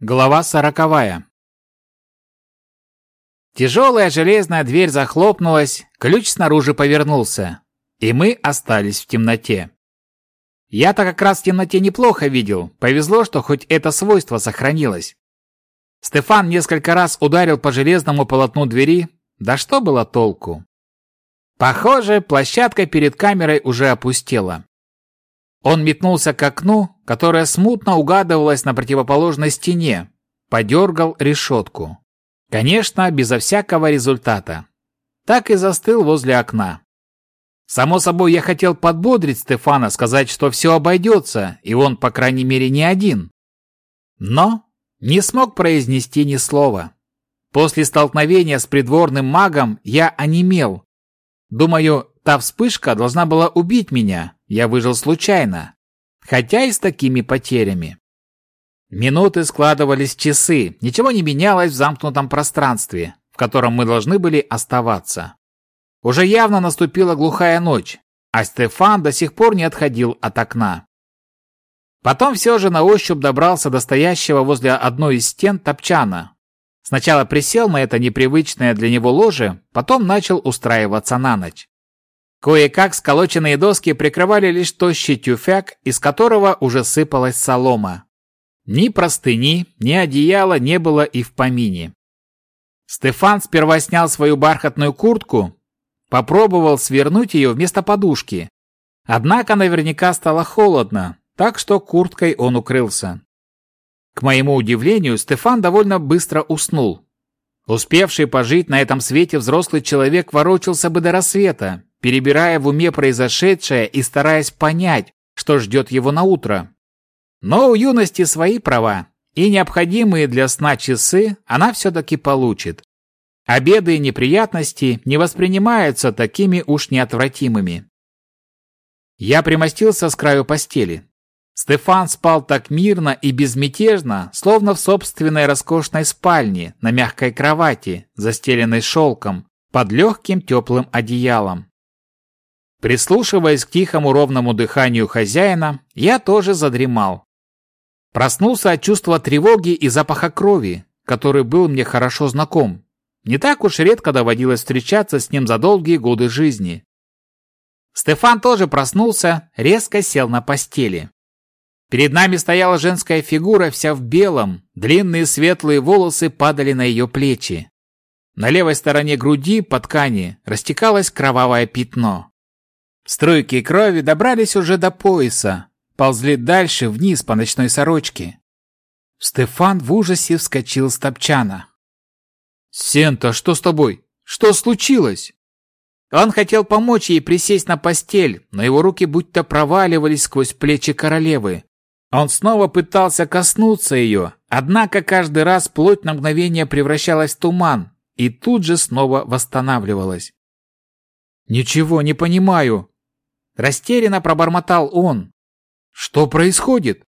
Глава сороковая. Тяжелая железная дверь захлопнулась, ключ снаружи повернулся, и мы остались в темноте. Я-то как раз в темноте неплохо видел, повезло, что хоть это свойство сохранилось. Стефан несколько раз ударил по железному полотну двери, да что было толку? Похоже, площадка перед камерой уже опустела. Он метнулся к окну, которое смутно угадывалось на противоположной стене, подергал решетку. Конечно, безо всякого результата. Так и застыл возле окна. Само собой, я хотел подбодрить Стефана, сказать, что все обойдется, и он, по крайней мере, не один. Но не смог произнести ни слова. После столкновения с придворным магом я онемел. Думаю, та вспышка должна была убить меня, я выжил случайно, хотя и с такими потерями. Минуты складывались в часы, ничего не менялось в замкнутом пространстве, в котором мы должны были оставаться. Уже явно наступила глухая ночь, а Стефан до сих пор не отходил от окна. Потом все же на ощупь добрался до стоящего возле одной из стен топчана. Сначала присел на это непривычное для него ложе, потом начал устраиваться на ночь. Кое-как сколоченные доски прикрывали лишь тощий тюфяк, из которого уже сыпалась солома. Ни простыни, ни одеяла не было и в помине. Стефан сперва снял свою бархатную куртку, попробовал свернуть ее вместо подушки. Однако наверняка стало холодно, так что курткой он укрылся. К моему удивлению, Стефан довольно быстро уснул. Успевший пожить на этом свете взрослый человек ворочался бы до рассвета, перебирая в уме произошедшее и стараясь понять, что ждет его на утро. Но у юности свои права, и необходимые для сна часы она все-таки получит. Обеды и неприятности не воспринимаются такими уж неотвратимыми. Я примостился с краю постели. Стефан спал так мирно и безмятежно, словно в собственной роскошной спальне, на мягкой кровати, застеленной шелком, под легким теплым одеялом. Прислушиваясь к тихому ровному дыханию хозяина, я тоже задремал. Проснулся от чувства тревоги и запаха крови, который был мне хорошо знаком. Не так уж редко доводилось встречаться с ним за долгие годы жизни. Стефан тоже проснулся, резко сел на постели. Перед нами стояла женская фигура, вся в белом, длинные светлые волосы падали на ее плечи. На левой стороне груди по ткани растекалось кровавое пятно. Струйки крови добрались уже до пояса, ползли дальше вниз по ночной сорочке. Стефан в ужасе вскочил с топчана. «Сента, что с тобой? Что случилось?» Он хотел помочь ей присесть на постель, но его руки будто проваливались сквозь плечи королевы. Он снова пытался коснуться ее, однако каждый раз плоть на мгновение превращалась в туман и тут же снова восстанавливалась. «Ничего не понимаю», Растерянно пробормотал он. Что происходит?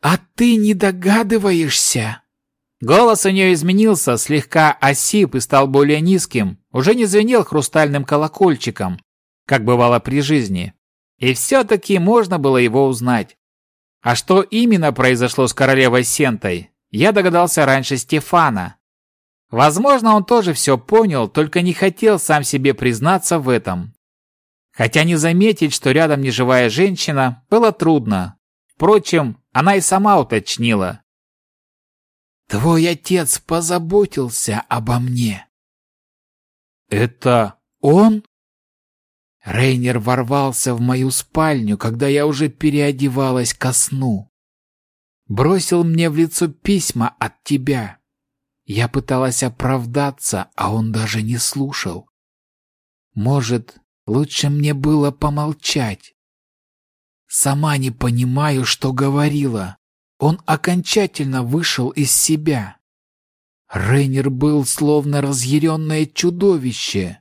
А ты не догадываешься? Голос у нее изменился, слегка осип и стал более низким, уже не звенел хрустальным колокольчиком, как бывало при жизни. И все-таки можно было его узнать. А что именно произошло с королевой Сентой, я догадался раньше Стефана. Возможно, он тоже все понял, только не хотел сам себе признаться в этом. Хотя не заметить, что рядом неживая женщина, было трудно. Впрочем, она и сама уточнила. «Твой отец позаботился обо мне». «Это он?» Рейнер ворвался в мою спальню, когда я уже переодевалась ко сну. Бросил мне в лицо письма от тебя. Я пыталась оправдаться, а он даже не слушал. Может, Лучше мне было помолчать. Сама не понимаю, что говорила. Он окончательно вышел из себя. Рейнер был словно разъяренное чудовище.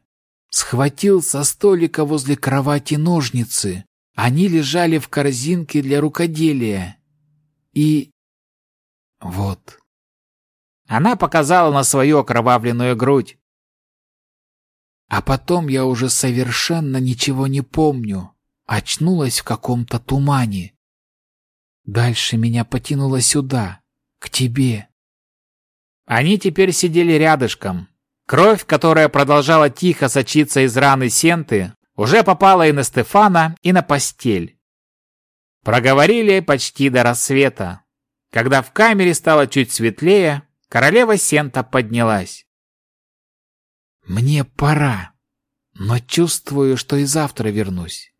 Схватил со столика возле кровати ножницы. Они лежали в корзинке для рукоделия. И... вот. Она показала на свою окровавленную грудь. А потом я уже совершенно ничего не помню. Очнулась в каком-то тумане. Дальше меня потянуло сюда, к тебе». Они теперь сидели рядышком. Кровь, которая продолжала тихо сочиться из раны Сенты, уже попала и на Стефана, и на постель. Проговорили почти до рассвета. Когда в камере стало чуть светлее, королева Сента поднялась. «Мне пора, но чувствую, что и завтра вернусь.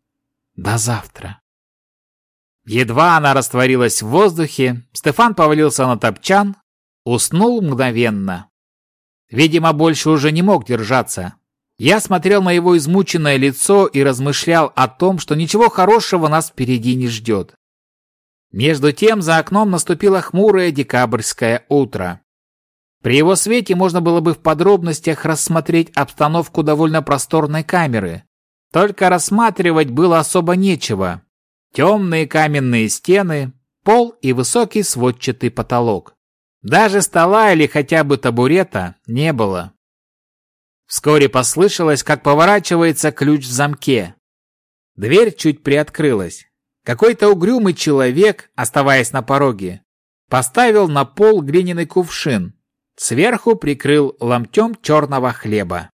До завтра». Едва она растворилась в воздухе, Стефан повалился на топчан, уснул мгновенно. Видимо, больше уже не мог держаться. Я смотрел на его измученное лицо и размышлял о том, что ничего хорошего нас впереди не ждет. Между тем за окном наступило хмурое декабрьское утро. При его свете можно было бы в подробностях рассмотреть обстановку довольно просторной камеры. Только рассматривать было особо нечего. Темные каменные стены, пол и высокий сводчатый потолок. Даже стола или хотя бы табурета не было. Вскоре послышалось, как поворачивается ключ в замке. Дверь чуть приоткрылась. Какой-то угрюмый человек, оставаясь на пороге, поставил на пол глиняный кувшин, сверху прикрыл ломтем черного хлеба.